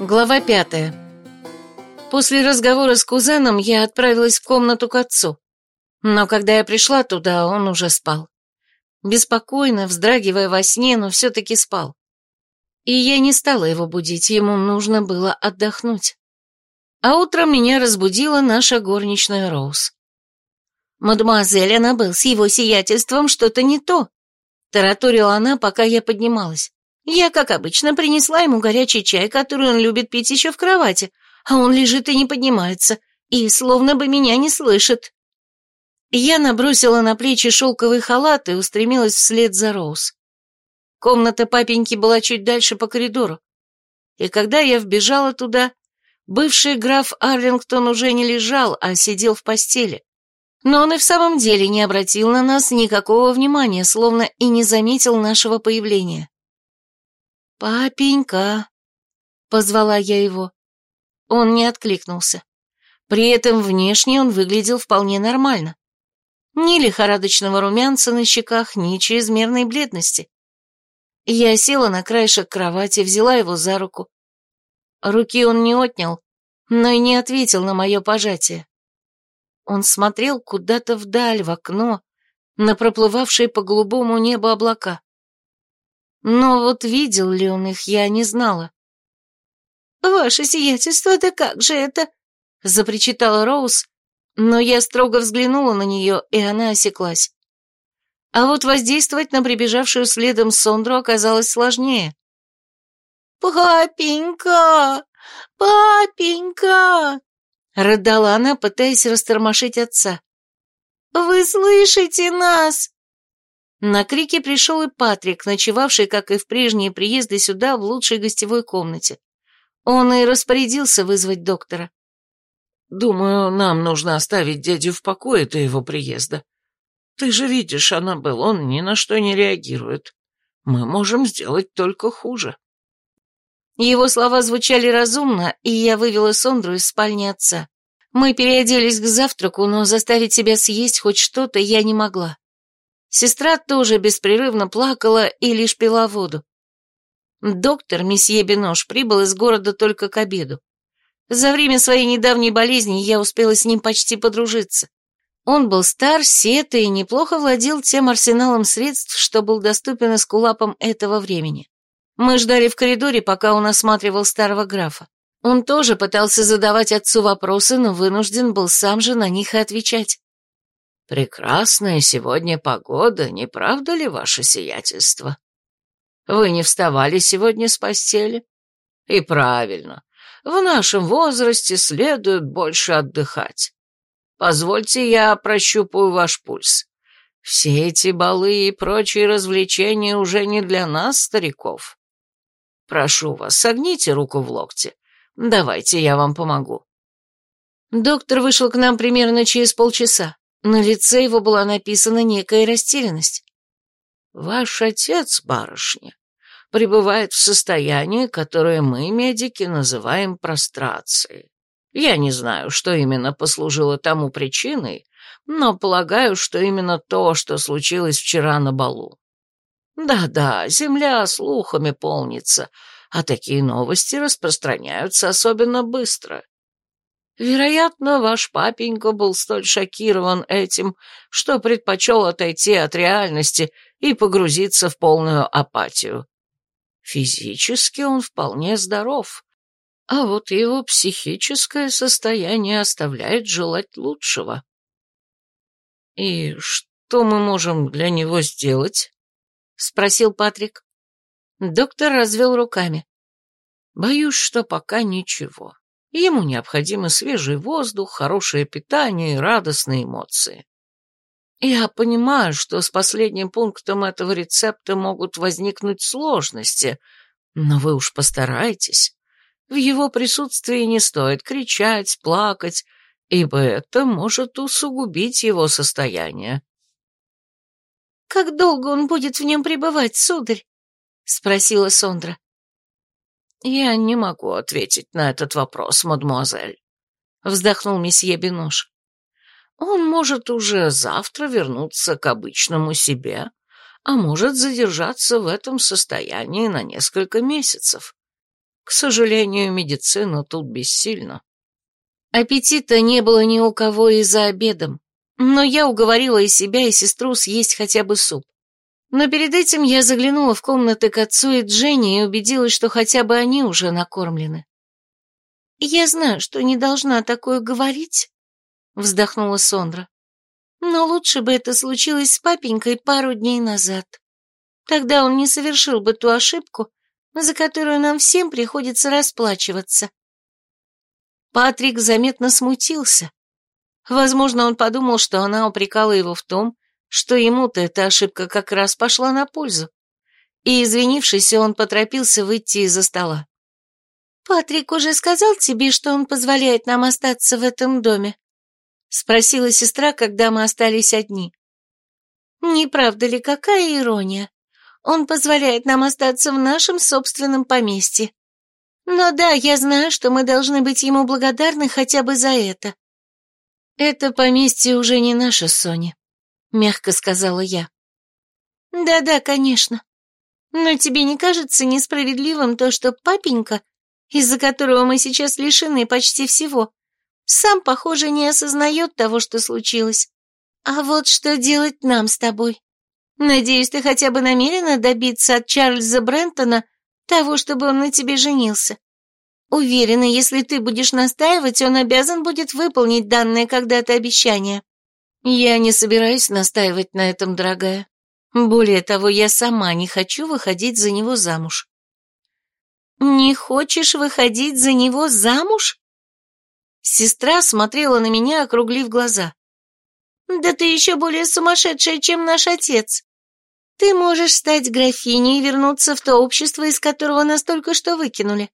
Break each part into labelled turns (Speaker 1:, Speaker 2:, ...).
Speaker 1: Глава пятая. После разговора с кузеном я отправилась в комнату к отцу. Но когда я пришла туда, он уже спал. Беспокойно, вздрагивая во сне, но все-таки спал. И я не стала его будить, ему нужно было отдохнуть. А утром меня разбудила наша горничная Роуз. «Мадемуазель Аннабелл, с его сиятельством что-то не то», — тараторила она, пока я поднималась. Я, как обычно, принесла ему горячий чай, который он любит пить еще в кровати, а он лежит и не поднимается, и словно бы меня не слышит. Я набросила на плечи шелковый халат и устремилась вслед за Роуз. Комната папеньки была чуть дальше по коридору, и когда я вбежала туда, бывший граф Арлингтон уже не лежал, а сидел в постели. Но он и в самом деле не обратил на нас никакого внимания, словно и не заметил нашего появления. «Папенька!» — позвала я его. Он не откликнулся. При этом внешне он выглядел вполне нормально. Ни лихорадочного румянца на щеках, ни чрезмерной бледности. Я села на краешек кровати, взяла его за руку. Руки он не отнял, но и не ответил на мое пожатие. Он смотрел куда-то вдаль, в окно, на проплывавшие по голубому небу облака. Но вот видел ли он их, я не знала. «Ваше сиятельство, да как же это?» — запричитала Роуз, но я строго взглянула на нее, и она осеклась. А вот воздействовать на прибежавшую следом Сондру оказалось сложнее. «Папенька! Папенька!» — рыдала она, пытаясь растормошить отца. «Вы слышите нас?» На крики пришел и Патрик, ночевавший, как и в прежние приезды сюда, в лучшей гостевой комнате. Он и распорядился вызвать доктора.
Speaker 2: «Думаю, нам нужно оставить дядю в покое до его приезда. Ты же видишь, Аннабелл, он ни на что не реагирует. Мы можем сделать только хуже».
Speaker 1: Его слова звучали разумно, и я вывела Сондру из спальни отца. Мы переоделись к завтраку, но заставить себя съесть хоть что-то я не могла. Сестра тоже беспрерывно плакала и лишь пила воду. Доктор, месье Бинош, прибыл из города только к обеду. За время своей недавней болезни я успела с ним почти подружиться. Он был стар, сет и неплохо владел тем арсеналом средств, что был доступен эскулапам этого времени. Мы ждали в коридоре, пока он осматривал старого графа. Он тоже пытался задавать отцу вопросы, но вынужден был сам же на них и отвечать.
Speaker 2: «Прекрасная сегодня погода, не правда ли, ваше сиятельство? Вы не вставали сегодня с постели? И правильно, в нашем возрасте следует больше отдыхать. Позвольте я прощупаю ваш пульс. Все эти балы и прочие развлечения уже не для нас, стариков. Прошу вас, согните руку в локте. Давайте я вам помогу».
Speaker 1: Доктор вышел к нам примерно через полчаса. На лице его была написана некая растерянность.
Speaker 2: «Ваш отец, барышня, пребывает в состоянии, которое мы, медики, называем прострацией. Я не знаю, что именно послужило тому причиной, но полагаю, что именно то, что случилось вчера на балу. Да-да, земля слухами полнится, а такие новости распространяются особенно быстро. Вероятно, ваш папенька был столь шокирован этим, что предпочел отойти от реальности и погрузиться в полную апатию. Физически он вполне здоров, а вот его психическое состояние оставляет желать лучшего. «И что мы можем для него сделать?» — спросил Патрик. Доктор развел руками. «Боюсь, что пока ничего. Ему необходимы свежий воздух, хорошее питание и радостные эмоции. Я понимаю, что с последним пунктом этого рецепта могут возникнуть сложности, но вы уж постарайтесь. В его присутствии не стоит кричать, плакать, ибо это может усугубить его состояние.
Speaker 1: «Как долго он будет в нем пребывать, сударь?» — спросила Сондра.
Speaker 2: «Я не могу ответить на этот вопрос, мадемуазель», — вздохнул месье Бинош. «Он может уже завтра вернуться к обычному себе, а может задержаться в этом состоянии на несколько месяцев. К сожалению, медицина тут бессильна.
Speaker 1: Аппетита не было ни у кого и за обедом, но я уговорила и себя, и сестру съесть хотя бы суп. Но перед этим я заглянула в комнаты к отцу и Дженни и убедилась, что хотя бы они уже накормлены. «Я знаю, что не должна такое говорить», — вздохнула Сондра. «Но лучше бы это случилось с папенькой пару дней назад. Тогда он не совершил бы ту ошибку, за которую нам всем приходится расплачиваться». Патрик заметно смутился. Возможно, он подумал, что она упрекала его в том, что ему-то эта ошибка как раз пошла на пользу. И, извинившись, он поторопился выйти из-за стола. «Патрик уже сказал тебе, что он позволяет нам остаться в этом доме?» — спросила сестра, когда мы остались одни. «Не правда ли, какая ирония? Он позволяет нам остаться в нашем собственном поместье. Но да, я знаю, что мы должны быть ему благодарны хотя бы за это. Это поместье уже не наше, Соня, мягко сказала я. Да-да, конечно. Но тебе не кажется несправедливым то, что папенька, из-за которого мы сейчас лишены почти всего, сам, похоже, не осознает того, что случилось? А вот что делать нам с тобой? Надеюсь, ты хотя бы намерена добиться от Чарльза Брентона того, чтобы он на тебе женился. Уверена, если ты будешь настаивать, он обязан будет выполнить данное когда-то обещание. Я не собираюсь настаивать на этом, дорогая. Более того, я сама не хочу выходить за него замуж. Не хочешь выходить за него замуж? Сестра смотрела на меня, округлив глаза. Да ты еще более сумасшедшая, чем наш отец. Ты можешь стать графиней и вернуться в то общество, из которого нас только что выкинули.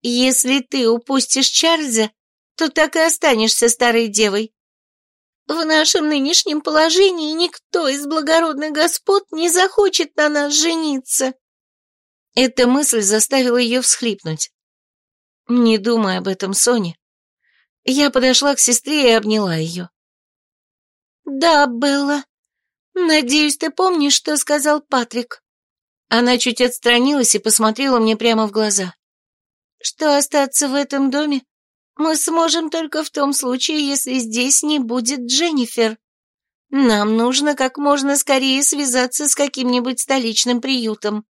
Speaker 1: Если ты упустишь Чарльза, то так и останешься старой девой. В нашем нынешнем положении никто из благородных господ не захочет на нас жениться. Эта мысль заставила ее всхлипнуть. Не думай об этом, Соня. Я подошла к сестре и обняла ее. Да, Белла, «Надеюсь, ты помнишь, что сказал Патрик?» Она чуть отстранилась и посмотрела мне прямо в глаза. «Что остаться в этом доме мы сможем только в том случае, если здесь не будет Дженнифер. Нам нужно как можно скорее связаться с каким-нибудь столичным приютом».